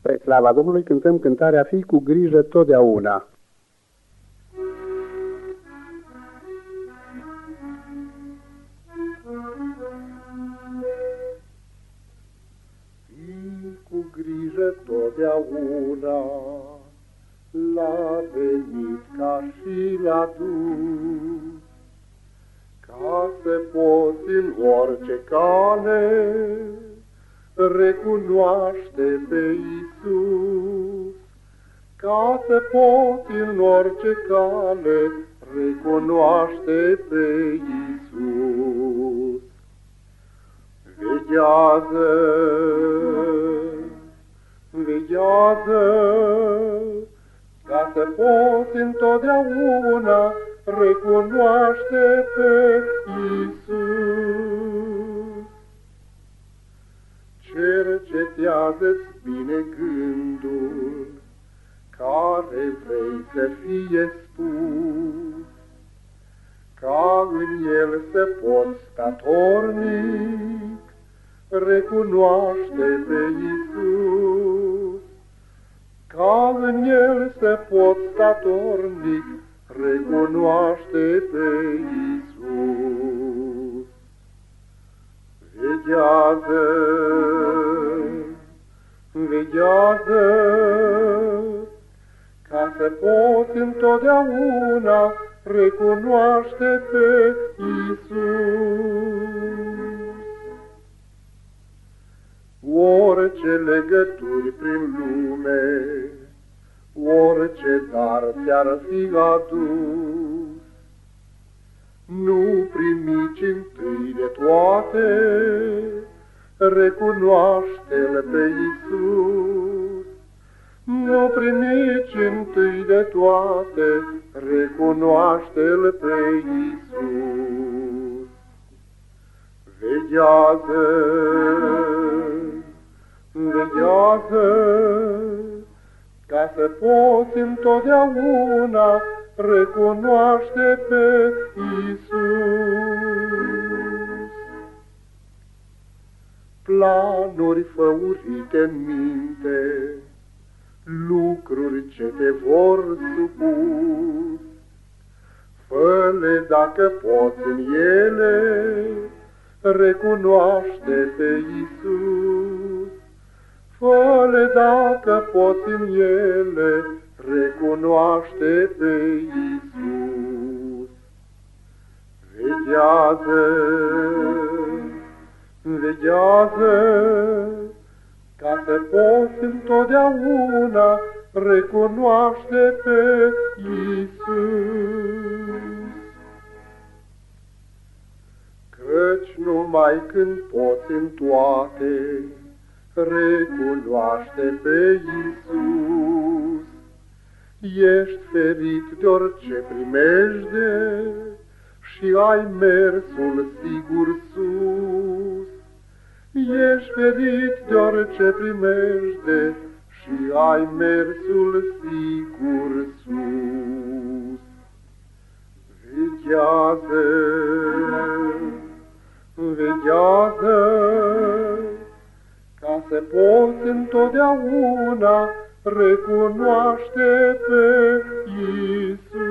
Spre slava Domnului cântăm cântarea Fii cu grijă totdeauna. Fii cu grijă totdeauna, la venit ca și la dus, ca să poți în orice cale recunoaște pe Isus, ca să poți în orice cale recunoaște pe Isus. Veghează, veghează, ca să poți întotdeauna recunoaște pe Isus cercetează-ți bine gândul, care vrei să fie spus, ca în el să poți statornic recunoaște pe Iisus, ca în el să poți statornic recunoaște pe Iisus. Veghează veghează, ca să poți întotdeauna recunoaște pe Isus. Orice legături prin lume, orice dar ți-ar fi adus, nu primici întâi de toate, recunoaște-L pe Iisus. Nu primici întâi de toate, recunoaște-L pe Iisus. Veghează, veghează, ca să poți întotdeauna recunoaște pe Iisus. Planuri făurite în minte, lucruri ce te vor supus. Fă-le dacă poți în ele, recunoaște pe Iisus. Fă-le dacă poți în ele, recunoaște pe Iisus. Veghează veghează, ca să poți întotdeauna recunoaște pe Iisus. Căci numai când poți în toate recunoaște pe Iisus, ești ferit de orice primejde și ai mersul sigur sus. Ești ferit de orice primejde și ai mersul sigur sus. Veghează, veghează, ca să poți întotdeauna recunoaște pe Iisus.